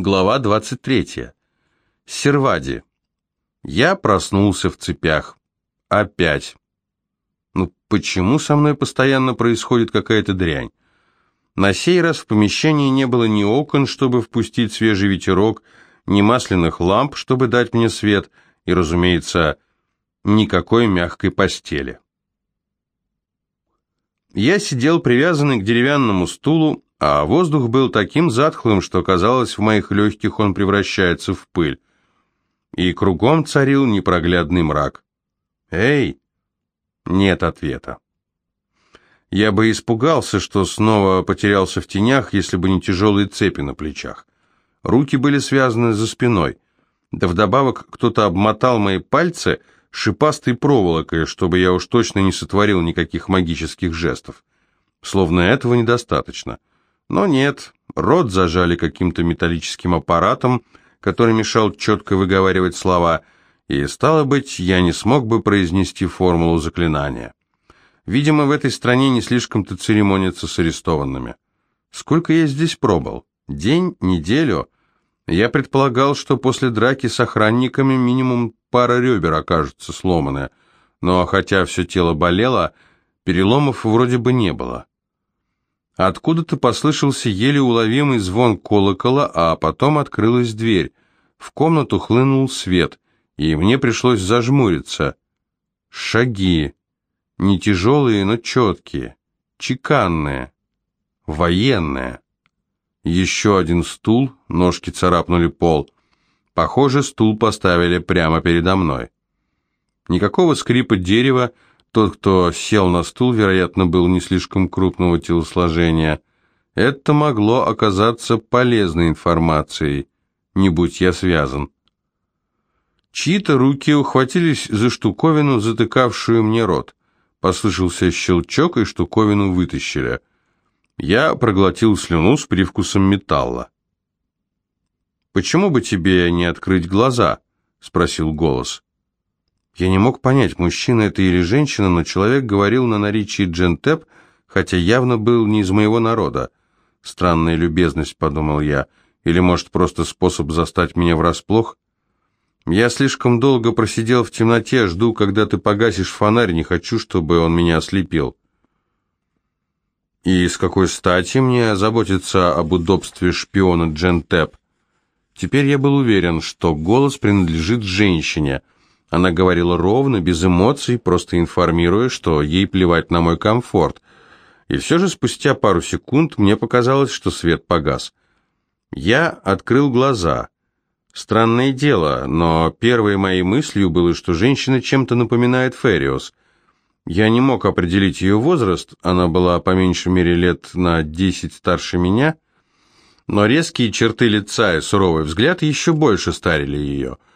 Глава 23. Сервади. Я проснулся в цепях. Опять. Ну почему со мной постоянно происходит какая-то дрянь? На сей раз в помещении не было ни окон, чтобы впустить свежий ветерок, ни масляных ламп, чтобы дать мне свет, и, разумеется, никакой мягкой постели. Я сидел привязанный к деревянному стулу, а воздух был таким затхлым, что казалось, в моих легких он превращается в пыль. И кругом царил непроглядный мрак. «Эй!» Нет ответа. Я бы испугался, что снова потерялся в тенях, если бы не тяжелые цепи на плечах. Руки были связаны за спиной. Да вдобавок кто-то обмотал мои пальцы шипастой проволокой, чтобы я уж точно не сотворил никаких магических жестов. Словно этого недостаточно. Но нет, рот зажали каким-то металлическим аппаратом, который мешал четко выговаривать слова, и, стало быть, я не смог бы произнести формулу заклинания. Видимо, в этой стране не слишком-то церемонятся с арестованными. Сколько я здесь пробыл? День? Неделю? Я предполагал, что после драки с охранниками минимум пара ребер окажутся сломаны, но хотя все тело болело, переломов вроде бы не было. Откуда-то послышался еле уловимый звон колокола, а потом открылась дверь. В комнату хлынул свет, и мне пришлось зажмуриться. Шаги. Не тяжелые, но четкие. Чеканные. Военные. Еще один стул, ножки царапнули пол. Похоже, стул поставили прямо передо мной. Никакого скрипа дерева, тот, кто сел на стул, вероятно, был не слишком крупного телосложения. Это могло оказаться полезной информацией, не будь я связан. Чьи-то руки ухватились за штуковину, затыкавшую мне рот. Послышался щелчок, и штуковину вытащили. Я проглотил слюну с привкусом металла. «Почему бы тебе не открыть глаза?» — спросил голос. Я не мог понять, мужчина это или женщина, но человек говорил на наречии джентеп, хотя явно был не из моего народа. Странная любезность, подумал я, или, может, просто способ застать меня врасплох? Я слишком долго просидел в темноте, жду, когда ты погасишь фонарь, не хочу, чтобы он меня ослепил. И с какой стати мне заботиться об удобстве шпиона Джентеп? Теперь я был уверен, что голос принадлежит женщине — она говорила ровно, без эмоций, просто информируя, что ей плевать на мой комфорт. И все же спустя пару секунд мне показалось, что свет погас. Я открыл глаза. Странное дело, но первой моей мыслью было, что женщина чем-то напоминает Фериос. Я не мог определить ее возраст, она была по меньшей мере лет на десять старше меня, но резкие черты лица и суровый взгляд еще больше старили ее –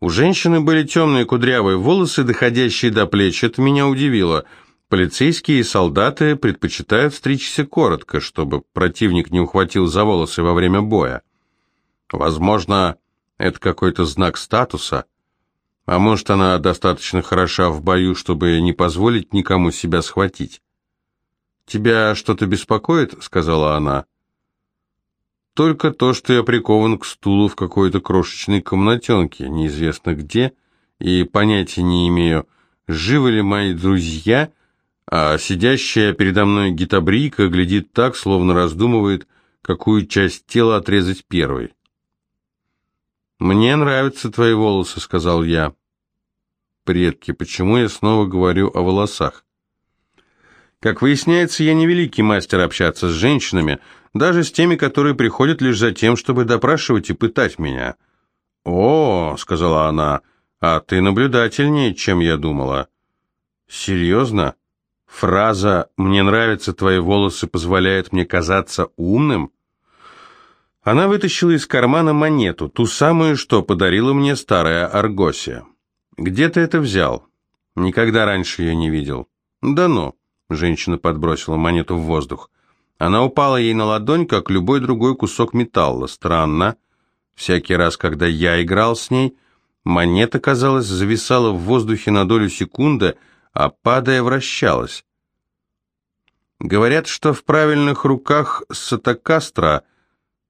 у женщины были темные кудрявые волосы, доходящие до плеч. Это меня удивило. Полицейские и солдаты предпочитают стричься коротко, чтобы противник не ухватил за волосы во время боя. Возможно, это какой-то знак статуса. А может, она достаточно хороша в бою, чтобы не позволить никому себя схватить. «Тебя что-то беспокоит?» — сказала она. Только то, что я прикован к стулу в какой-то крошечной комнатенке, неизвестно где, и понятия не имею, живы ли мои друзья, а сидящая передо мной гитабрийка глядит так, словно раздумывает, какую часть тела отрезать первой. «Мне нравятся твои волосы», — сказал я. «Предки, почему я снова говорю о волосах?» Как выясняется, я не великий мастер общаться с женщинами, даже с теми, которые приходят лишь за тем, чтобы допрашивать и пытать меня. «О», — сказала она, — «а ты наблюдательнее, чем я думала». «Серьезно? Фраза «мне нравятся твои волосы» позволяет мне казаться умным?» Она вытащила из кармана монету, ту самую, что подарила мне старая Аргосия. «Где ты это взял?» «Никогда раньше я не видел». «Да ну», — женщина подбросила монету в воздух. Она упала ей на ладонь, как любой другой кусок металла. Странно. Всякий раз, когда я играл с ней, монета, казалось, зависала в воздухе на долю секунды, а падая вращалась. Говорят, что в правильных руках Сатакастра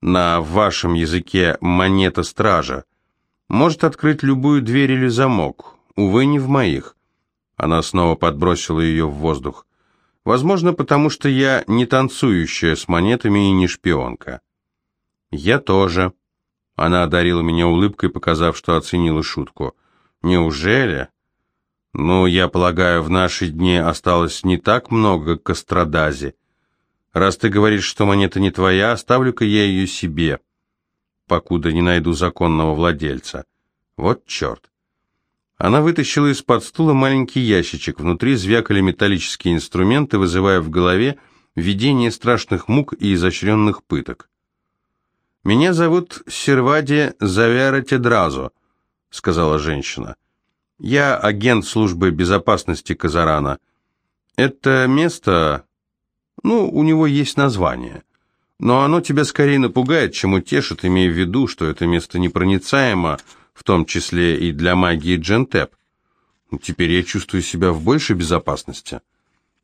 на вашем языке монета стража, может открыть любую дверь или замок, увы, не в моих. Она снова подбросила ее в воздух. Возможно, потому что я не танцующая с монетами и не шпионка. Я тоже. Она одарила меня улыбкой, показав, что оценила шутку. Неужели? Ну, я полагаю, в наши дни осталось не так много кастрадази. Раз ты говоришь, что монета не твоя, оставлю-ка я ее себе, покуда не найду законного владельца. Вот черт. Она вытащила из-под стула маленький ящичек. Внутри звякали металлические инструменты, вызывая в голове видение страшных мук и изощренных пыток. «Меня зовут Сервади Завяра Тедразо», — сказала женщина. «Я агент службы безопасности Казарана. Это место... Ну, у него есть название. Но оно тебя скорее напугает, чем утешит, имея в виду, что это место непроницаемо, — в том числе и для магии Джентеп. Теперь я чувствую себя в большей безопасности.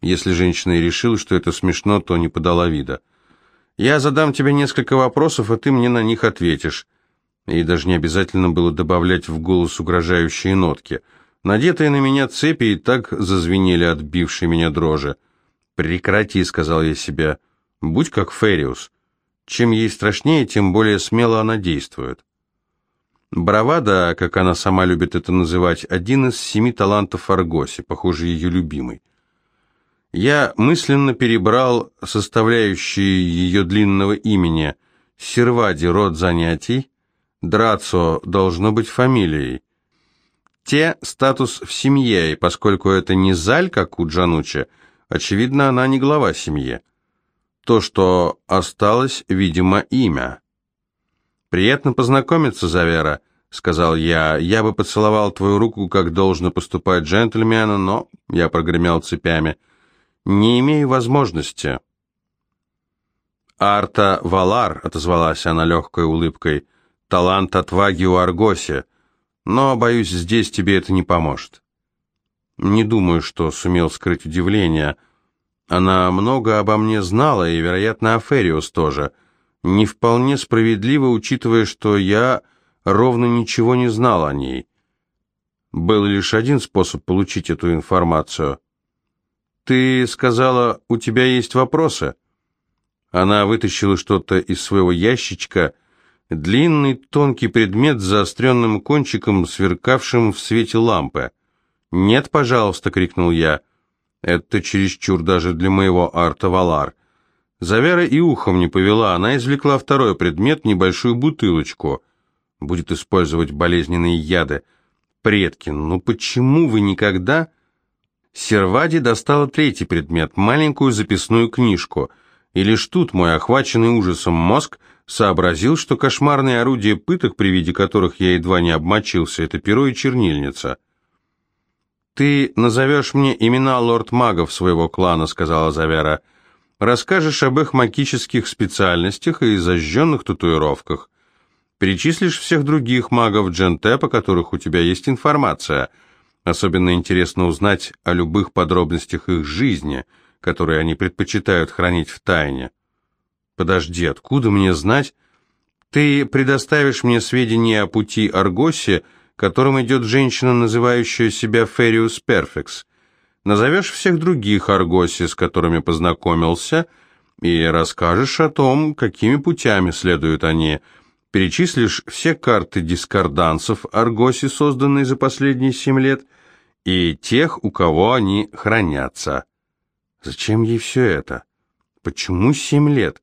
Если женщина и решила, что это смешно, то не подала вида. Я задам тебе несколько вопросов, а ты мне на них ответишь. И даже не обязательно было добавлять в голос угрожающие нотки. Надетые на меня цепи и так зазвенели отбившие меня дрожи. «Прекрати», — сказал я себе, — «будь как Фериус. Чем ей страшнее, тем более смело она действует». Бравада, как она сама любит это называть, один из семи талантов Аргоси, похоже, ее любимый. Я мысленно перебрал составляющие ее длинного имени. Сервади – род занятий, Драцо должно быть фамилией. Те – статус в семье, и поскольку это не Заль, как у Джануча, очевидно, она не глава семьи. То, что осталось, видимо, имя. «Приятно познакомиться, Завера», — сказал я. «Я бы поцеловал твою руку, как должно поступать джентльмену, но...» — я прогремел цепями. «Не имею возможности». «Арта Валар», — отозвалась она легкой улыбкой, — «талант отваги у Аргоси, но, боюсь, здесь тебе это не поможет». Не думаю, что сумел скрыть удивление. Она много обо мне знала, и, вероятно, Афериус тоже — не вполне справедливо, учитывая, что я ровно ничего не знал о ней. Был лишь один способ получить эту информацию. «Ты сказала, у тебя есть вопросы?» Она вытащила что-то из своего ящичка, длинный тонкий предмет с заостренным кончиком, сверкавшим в свете лампы. «Нет, пожалуйста!» — крикнул я. «Это чересчур даже для моего арта Валар. Завера и ухом не повела, она извлекла второй предмет, небольшую бутылочку. Будет использовать болезненные яды. Предки, ну почему вы никогда... Сервади достала третий предмет, маленькую записную книжку. И лишь тут мой охваченный ужасом мозг сообразил, что кошмарные орудия пыток, при виде которых я едва не обмочился, это перо и чернильница. «Ты назовешь мне имена лорд-магов своего клана», — сказала Завера, — Расскажешь об их магических специальностях и зажженных татуировках. Перечислишь всех других магов Дженте, по которых у тебя есть информация. Особенно интересно узнать о любых подробностях их жизни, которые они предпочитают хранить в тайне. Подожди, откуда мне знать? Ты предоставишь мне сведения о пути Аргоси, которым идет женщина, называющая себя Фериус Перфекс. Назовешь всех других Аргоси, с которыми познакомился, и расскажешь о том, какими путями следуют они. Перечислишь все карты дискордансов Аргоси, созданные за последние семь лет, и тех, у кого они хранятся. Зачем ей все это? Почему семь лет?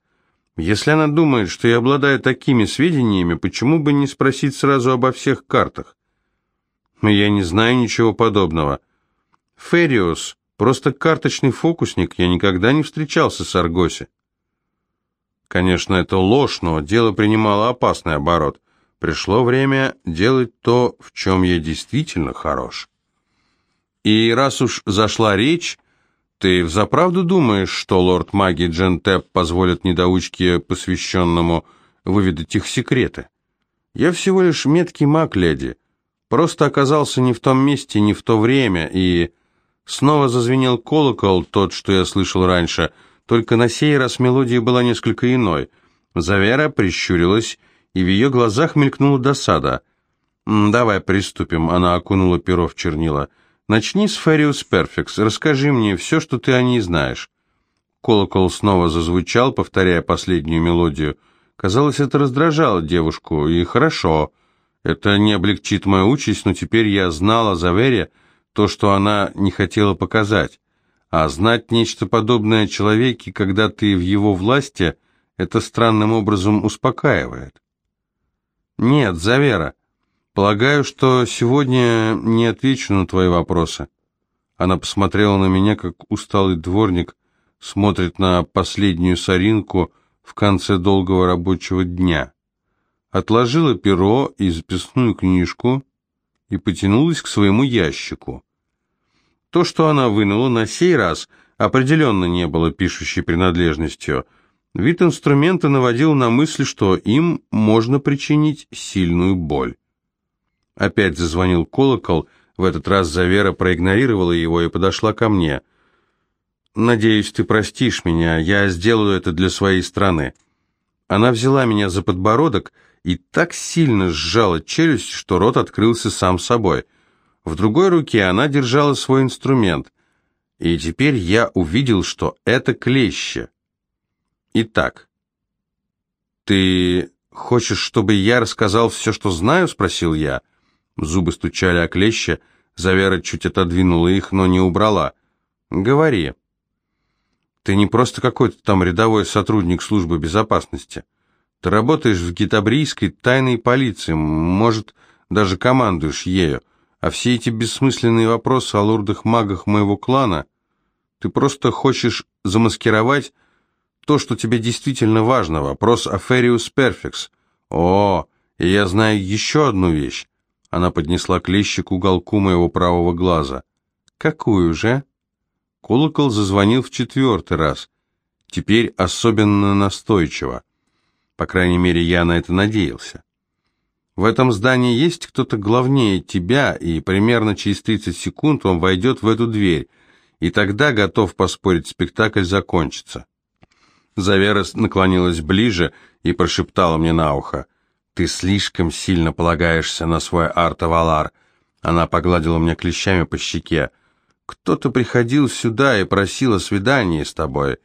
Если она думает, что я обладаю такими сведениями, почему бы не спросить сразу обо всех картах? Я не знаю ничего подобного. Фериус, просто карточный фокусник, я никогда не встречался с Аргоси. Конечно, это ложь, но дело принимало опасный оборот. Пришло время делать то, в чем я действительно хорош. И раз уж зашла речь, ты взаправду думаешь, что лорд маги Джентеп позволит недоучке, посвященному, выведать их секреты? Я всего лишь меткий маг, леди. Просто оказался не в том месте, не в то время, и... Снова зазвенел колокол, тот, что я слышал раньше, только на сей раз мелодия была несколько иной. Завера прищурилась, и в ее глазах мелькнула досада. «Давай приступим», — она окунула перо в чернила. «Начни с Фериус Перфекс, расскажи мне все, что ты о ней знаешь». Колокол снова зазвучал, повторяя последнюю мелодию. Казалось, это раздражало девушку, и хорошо. Это не облегчит мою участь, но теперь я знала о Завере то, что она не хотела показать. А знать нечто подобное человеке, когда ты в его власти, это странным образом успокаивает. Нет, Завера, полагаю, что сегодня не отвечу на твои вопросы. Она посмотрела на меня, как усталый дворник смотрит на последнюю соринку в конце долгого рабочего дня отложила перо и записную книжку и потянулась к своему ящику. То, что она вынула на сей раз, определенно не было пишущей принадлежностью. Вид инструмента наводил на мысль, что им можно причинить сильную боль. Опять зазвонил колокол, в этот раз Завера проигнорировала его и подошла ко мне. «Надеюсь, ты простишь меня, я сделаю это для своей страны». Она взяла меня за подбородок и так сильно сжала челюсть, что рот открылся сам собой. В другой руке она держала свой инструмент, и теперь я увидел, что это клещи. Итак, ты хочешь, чтобы я рассказал все, что знаю? спросил я. Зубы стучали о клещи, Завера чуть отодвинула их, но не убрала. Говори. Ты не просто какой-то там рядовой сотрудник службы безопасности. Ты работаешь в гитабрийской тайной полиции, может, даже командуешь ею, а все эти бессмысленные вопросы о лордах-магах моего клана, ты просто хочешь замаскировать то, что тебе действительно важно, вопрос о Фериус Перфекс. О, и я знаю еще одну вещь. Она поднесла клещи к уголку моего правого глаза. Какую же? Колокол зазвонил в четвертый раз. Теперь особенно настойчиво. По крайней мере, я на это надеялся. В этом здании есть кто-то главнее тебя, и примерно через 30 секунд он войдет в эту дверь, и тогда, готов поспорить, спектакль закончится. Завера наклонилась ближе и прошептала мне на ухо. «Ты слишком сильно полагаешься на свой арт-авалар». Она погладила меня клещами по щеке. «Кто-то приходил сюда и просил о свидании с тобой.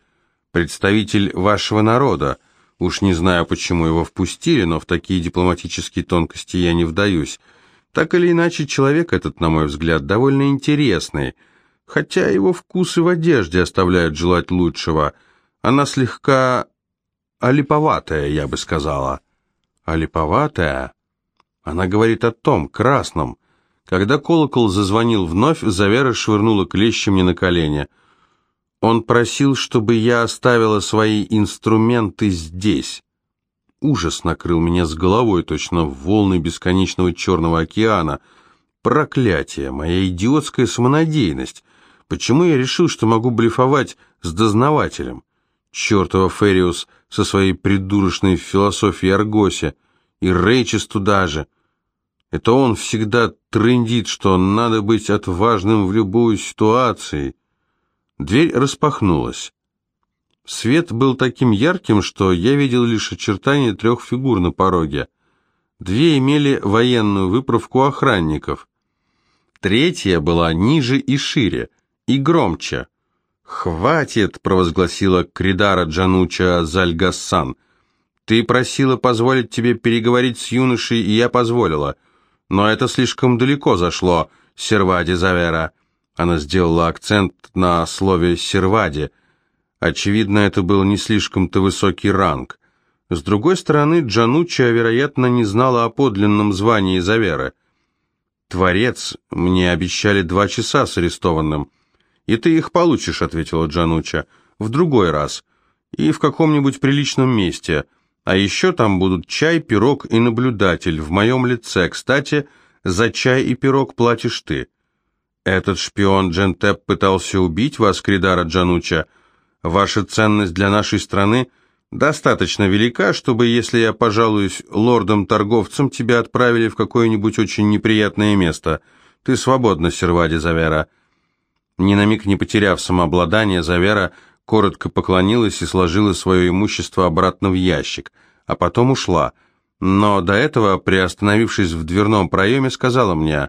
Представитель вашего народа». Уж не знаю, почему его впустили, но в такие дипломатические тонкости я не вдаюсь. Так или иначе, человек этот, на мой взгляд, довольно интересный, хотя его вкусы в одежде оставляют желать лучшего. Она слегка олиповатая, я бы сказала. Олиповатая? Она говорит о том, красном. Когда колокол зазвонил вновь, Завера швырнула клещи мне на колени — он просил, чтобы я оставила свои инструменты здесь. Ужас накрыл меня с головой, точно в волны бесконечного черного океана. Проклятие, моя идиотская самонадеянность. Почему я решил, что могу блефовать с дознавателем? Чертова Фериус со своей придурочной философией Аргосе. И Рейчес туда же. Это он всегда трындит, что надо быть отважным в любой ситуации. Дверь распахнулась. Свет был таким ярким, что я видел лишь очертания трех фигур на пороге. Две имели военную выправку охранников. Третья была ниже и шире, и громче. «Хватит!» — провозгласила Кридара Джануча Зальгассан. «Ты просила позволить тебе переговорить с юношей, и я позволила. Но это слишком далеко зашло, Сервади Завера. Она сделала акцент на слове «сервади». Очевидно, это был не слишком-то высокий ранг. С другой стороны, Джанучча, вероятно, не знала о подлинном звании Заверы. «Творец, мне обещали два часа с арестованным». «И ты их получишь», — ответила Джануча, — «в другой раз. И в каком-нибудь приличном месте. А еще там будут чай, пирог и наблюдатель в моем лице. Кстати, за чай и пирог платишь ты». Этот шпион Джентеп пытался убить вас, Кридара Джануча. Ваша ценность для нашей страны достаточно велика, чтобы, если я пожалуюсь лордам-торговцам, тебя отправили в какое-нибудь очень неприятное место. Ты свободна, Сервади Завера». Ни на миг не потеряв самообладание, Завера коротко поклонилась и сложила свое имущество обратно в ящик, а потом ушла. Но до этого, приостановившись в дверном проеме, сказала мне,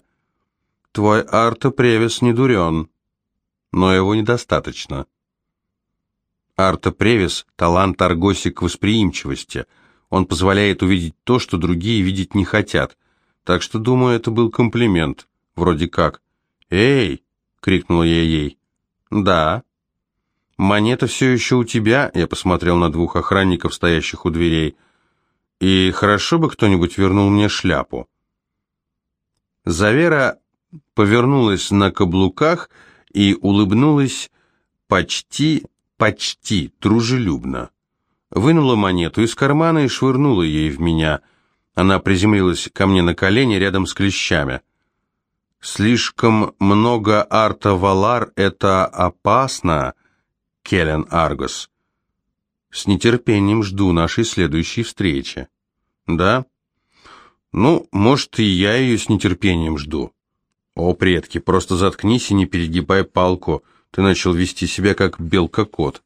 «Твой Арто Превес не дурен, но его недостаточно». Арто Превес – талант Аргосик восприимчивости. Он позволяет увидеть то, что другие видеть не хотят. Так что, думаю, это был комплимент. Вроде как. «Эй!» — крикнула я ей. «Да». «Монета все еще у тебя?» — я посмотрел на двух охранников, стоящих у дверей. «И хорошо бы кто-нибудь вернул мне шляпу». Завера повернулась на каблуках и улыбнулась почти, почти дружелюбно. Вынула монету из кармана и швырнула ей в меня. Она приземлилась ко мне на колени рядом с клещами. «Слишком много арта валар — это опасно», Келлен Аргос. «С нетерпением жду нашей следующей встречи». «Да?» «Ну, может, и я ее с нетерпением жду». «О, предки, просто заткнись и не перегибай палку. Ты начал вести себя как белка-кот».